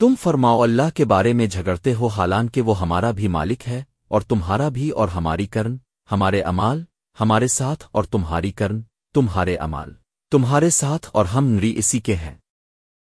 تم فرماؤ اللہ کے بارے میں جھگڑتے ہو حالانکہ وہ ہمارا بھی مالک ہے، اور تمہارا بھی اور ہماری کرن، ہمارے امال، ہمارے ساتھ اور تمہاری کرن، تمہارے امال، تمہارے ساتھ اور ہم نری اسی کے ہیں۔